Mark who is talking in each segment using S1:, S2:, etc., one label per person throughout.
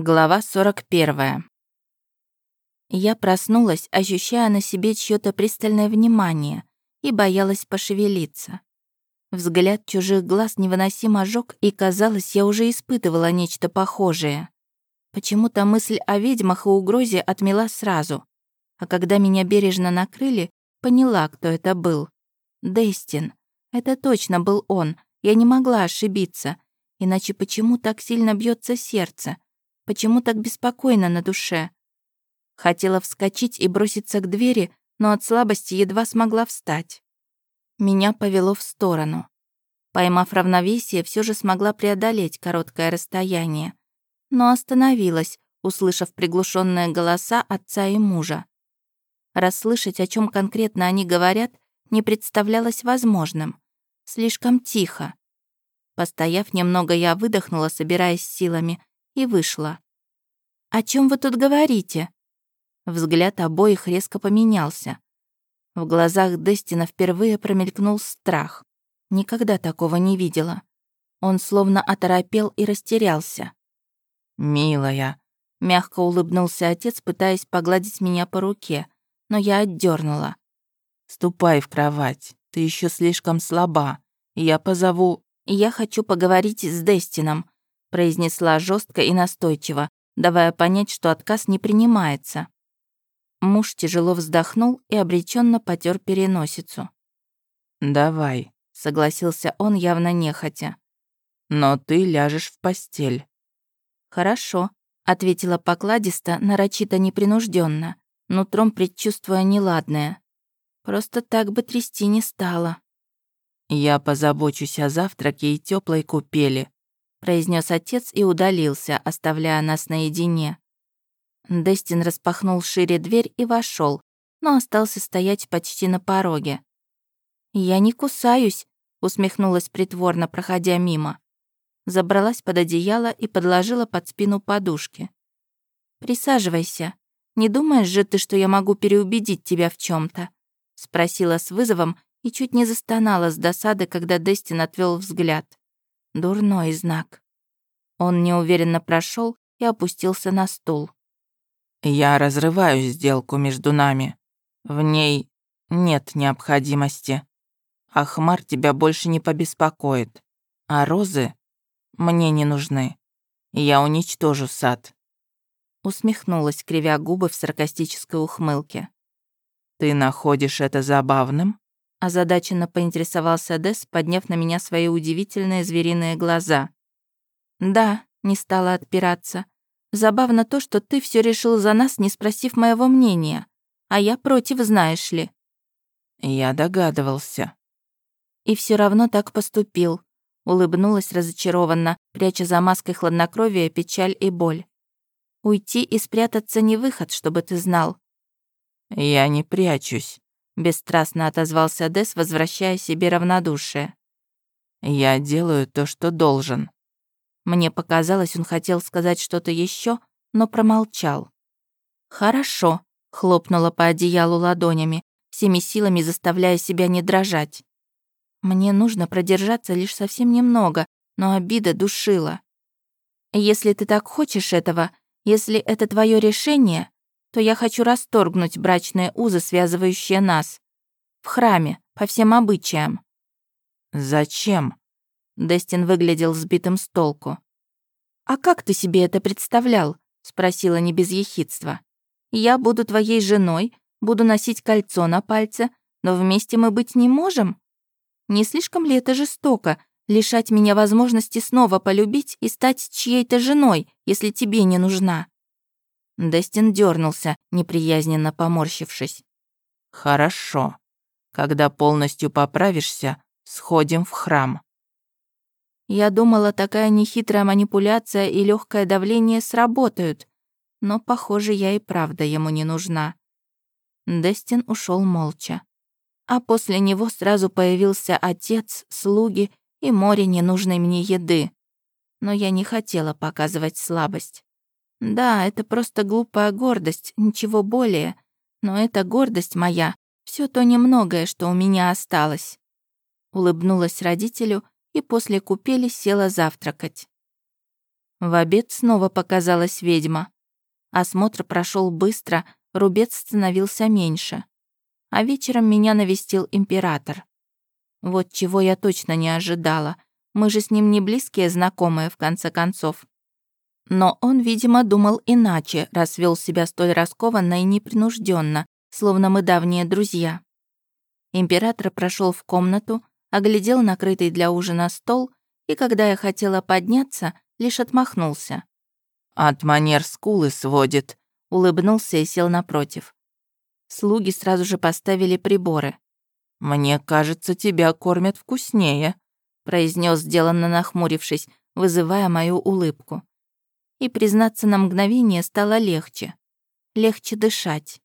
S1: Глава 41. Я проснулась, ощущая на себе чьё-то пристальное внимание и боялась пошевелиться. Взгляд чужих глаз невыносимо ожог, и, казалось, я уже испытывала нечто похожее. Почему-то мысль о ведьмах и угрозе отмела сразу. А когда меня бережно накрыли, поняла, кто это был. Дестин. Это точно был он. Я не могла ошибиться. Иначе почему так сильно бьется сердце? Почему так беспокойно на душе? Хотела вскочить и броситься к двери, но от слабости едва смогла встать. Меня повело в сторону. Поймав равновесие, все же смогла преодолеть короткое расстояние. Но остановилась, услышав приглушенные голоса отца и мужа. Расслышать, о чем конкретно они говорят, не представлялось возможным. Слишком тихо. Постояв немного, я выдохнула, собираясь силами, и вышла. «О чем вы тут говорите?» Взгляд обоих резко поменялся. В глазах Дестина впервые промелькнул страх. Никогда такого не видела. Он словно оторопел и растерялся.
S2: «Милая», —
S1: мягко улыбнулся отец, пытаясь погладить меня по руке, но я отдернула.
S2: «Ступай в кровать, ты еще слишком слаба. Я позову...»
S1: «Я хочу поговорить с Дестином», произнесла жестко и настойчиво, давая понять, что отказ не принимается. Муж тяжело вздохнул и обреченно потер переносицу.
S2: «Давай», — согласился он явно нехотя. «Но ты ляжешь в постель».
S1: «Хорошо», — ответила покладисто, нарочито непринужденно, нутром предчувствуя неладное. Просто так бы трясти не стало.
S2: «Я позабочусь о завтраке и теплой купели»,
S1: произнес отец и удалился, оставляя нас наедине. Дестин распахнул шире дверь и вошел, но остался стоять почти на пороге. «Я не кусаюсь», — усмехнулась притворно, проходя мимо. Забралась под одеяло и подложила под спину подушки. «Присаживайся. Не думаешь же ты, что я могу переубедить тебя в чем то спросила с вызовом и чуть не застонала с досады, когда Дестин отвел взгляд. Дурной знак. Он неуверенно прошел и опустился на стул.
S2: «Я разрываю сделку между нами. В ней нет необходимости. Ахмар тебя больше не побеспокоит. А розы мне не нужны. Я уничтожу сад».
S1: Усмехнулась, кривя губы в саркастической ухмылке.
S2: «Ты находишь это забавным?»
S1: Озадаченно поинтересовался Дес, подняв на меня свои удивительные звериные глаза. «Да», — не стала отпираться. «Забавно то, что ты все решил за нас, не спросив моего мнения. А я против, знаешь ли».
S2: «Я догадывался».
S1: «И все равно так поступил», — улыбнулась разочарованно, пряча за маской хладнокровия печаль и боль. «Уйти и спрятаться не выход, чтобы ты знал».
S2: «Я не прячусь»,
S1: бесстрастно отозвался Дес, возвращая себе равнодушие.
S2: Я делаю то, что должен.
S1: Мне показалось, он хотел сказать что-то еще, но промолчал. Хорошо, хлопнула по одеялу ладонями, всеми силами заставляя себя не дрожать. Мне нужно продержаться лишь совсем немного, но обида душила. Если ты так хочешь этого, если это твое решение, то я хочу расторгнуть брачные узы, связывающие нас. В храме, по всем обычаям».
S2: «Зачем?»
S1: Дестин выглядел сбитым с толку. «А как ты себе это представлял?» — спросила не без ехидства. «Я буду твоей женой, буду носить кольцо на пальце, но вместе мы быть не можем? Не слишком ли это жестоко, лишать меня возможности снова полюбить и стать чьей-то женой, если тебе не нужна?» Дестин дернулся, неприязненно поморщившись.
S2: «Хорошо. Когда полностью поправишься, сходим в храм».
S1: Я думала, такая нехитрая манипуляция и легкое давление сработают, но, похоже, я и правда ему не нужна. Дестин ушел молча. А после него сразу появился отец, слуги и море ненужной мне еды. Но я не хотела показывать слабость. Да, это просто глупая гордость, ничего более. Но эта гордость моя, все то немногое, что у меня осталось. Улыбнулась родителю и после купели села завтракать. В обед снова показалась ведьма. Осмотр прошел быстро, рубец становился меньше. А вечером меня навестил император. Вот чего я точно не ожидала. Мы же с ним не близкие знакомые, в конце концов. Но он, видимо, думал иначе, раз вел себя столь раскованно и непринужденно, словно мы давние друзья. Император прошел в комнату, оглядел накрытый для ужина стол, и когда я хотела подняться, лишь отмахнулся.
S2: «От манер скулы сводит», — улыбнулся и сел напротив.
S1: Слуги сразу же поставили приборы.
S2: «Мне кажется, тебя кормят вкуснее», — произнес, сделанно нахмурившись, вызывая мою улыбку.
S1: И, признаться, на мгновение стало легче. Легче дышать.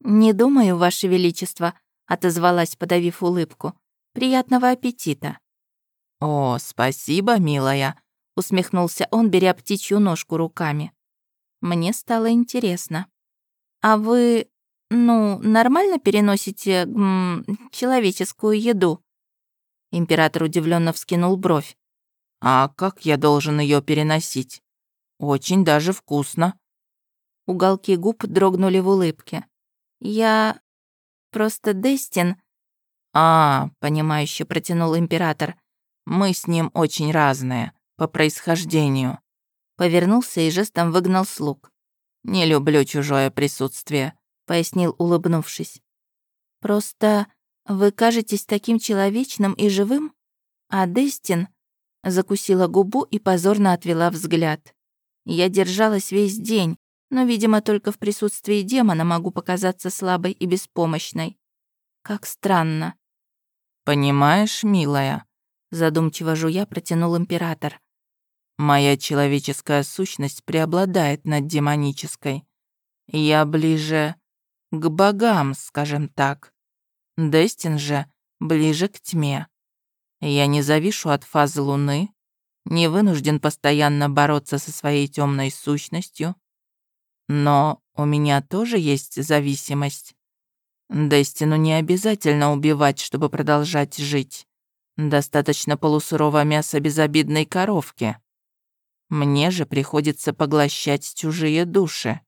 S1: «Не думаю, Ваше Величество», — отозвалась, подавив улыбку. «Приятного аппетита».
S2: «О, спасибо, милая», — усмехнулся он, беря птичью ножку руками.
S1: Мне стало интересно. «А вы «Ну, нормально переносите м, человеческую еду?»
S2: Император удивленно вскинул бровь. «А как я должен ее переносить? Очень даже вкусно».
S1: Уголки губ дрогнули в улыбке. «Я... просто Дестин...»
S2: «А, — понимающе протянул император, — мы с ним очень разные, по происхождению».
S1: Повернулся и жестом выгнал слуг.
S2: «Не люблю чужое присутствие
S1: пояснил, улыбнувшись. «Просто вы кажетесь таким человечным и живым, а Дестин...» Закусила губу и позорно отвела взгляд. Я держалась весь день, но, видимо, только в присутствии демона могу показаться слабой и беспомощной. Как странно.
S2: «Понимаешь, милая», —
S1: задумчиво жуя протянул император.
S2: «Моя человеческая сущность преобладает над демонической. Я ближе к богам, скажем так. Дестин же ближе к тьме. Я не завишу от фазы Луны, не вынужден постоянно бороться со своей темной сущностью. Но у меня тоже есть зависимость. Дестину не обязательно убивать, чтобы продолжать жить. Достаточно полусырого мяса безобидной коровки. Мне же приходится поглощать чужие души.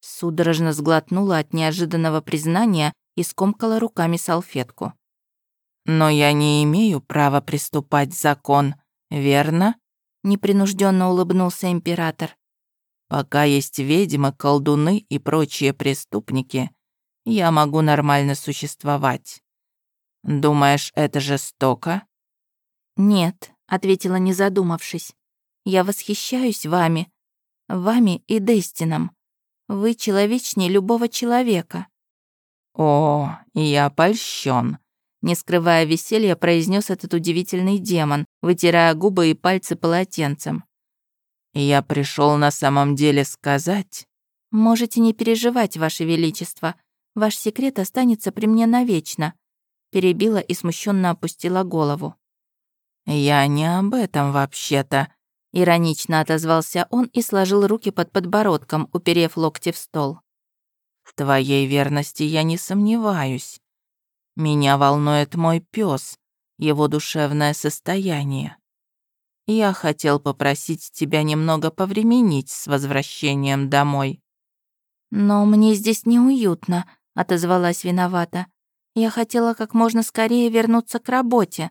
S1: Судорожно сглотнула от неожиданного признания и скомкала руками салфетку.
S2: «Но я не имею права приступать закон, верно?»
S1: Непринужденно улыбнулся император.
S2: «Пока есть ведьмы, колдуны и прочие преступники, я могу нормально существовать. Думаешь, это жестоко?»
S1: «Нет», — ответила, не задумавшись. «Я восхищаюсь вами, вами и Дестином. Вы человечнее любого человека».
S2: «О, я польщен», — не скрывая веселья, произнес этот удивительный демон, вытирая губы и пальцы полотенцем. «Я пришел на самом деле сказать...»
S1: «Можете не переживать, Ваше Величество. Ваш секрет останется при мне навечно», — перебила и смущенно опустила голову.
S2: «Я не об этом вообще-то»,
S1: Иронично отозвался он и сложил руки под подбородком, уперев локти в стол.
S2: «В твоей верности я не сомневаюсь. Меня волнует мой пес, его душевное состояние. Я хотел попросить тебя немного повременить с возвращением домой».
S1: «Но мне здесь неуютно», — отозвалась виновата. «Я хотела как можно скорее вернуться к работе.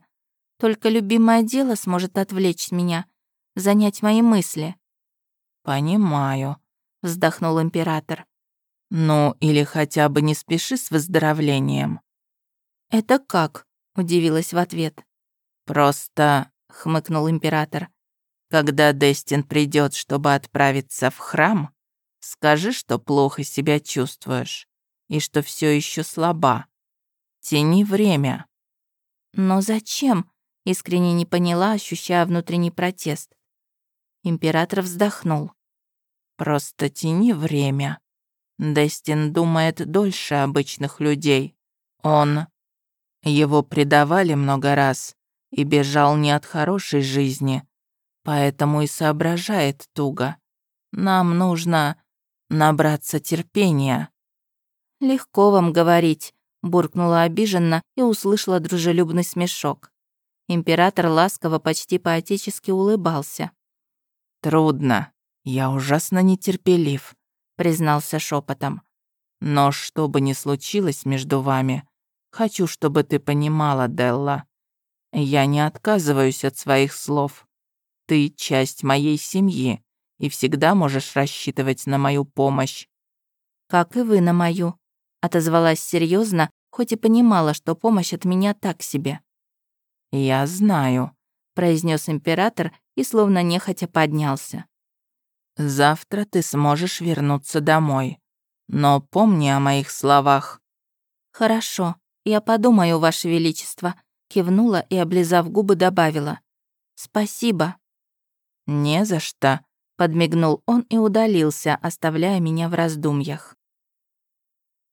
S1: Только любимое дело сможет отвлечь меня занять мои мысли».
S2: «Понимаю», — вздохнул император. «Ну, или хотя бы не спеши с выздоровлением».
S1: «Это как?» — удивилась в ответ.
S2: «Просто», — хмыкнул император, «когда Дестин придет, чтобы отправиться в храм, скажи, что плохо себя чувствуешь и что все еще слаба. Тяни время».
S1: «Но зачем?» — искренне не поняла, ощущая внутренний протест. Император вздохнул.
S2: «Просто тяни время. Дестин думает дольше обычных людей. Он... Его предавали много раз и бежал не от хорошей жизни, поэтому и соображает туго. Нам нужно набраться терпения».
S1: «Легко вам говорить», — буркнула обиженно и услышала дружелюбный смешок. Император ласково, почти поотечески улыбался.
S2: Трудно. Я ужасно нетерпелив, признался шепотом. Но что бы ни случилось между вами, хочу, чтобы ты понимала, Делла. Я не отказываюсь от своих слов. Ты часть моей семьи и всегда можешь рассчитывать на мою помощь.
S1: Как и вы на мою, отозвалась серьезно, хоть и понимала, что помощь от меня так себе.
S2: Я знаю, произнес император и словно нехотя поднялся. Завтра ты сможешь вернуться домой. Но помни о моих словах.
S1: Хорошо, я подумаю, Ваше Величество, кивнула и, облизав губы, добавила. Спасибо.
S2: Не за что, подмигнул он и удалился, оставляя меня в раздумьях.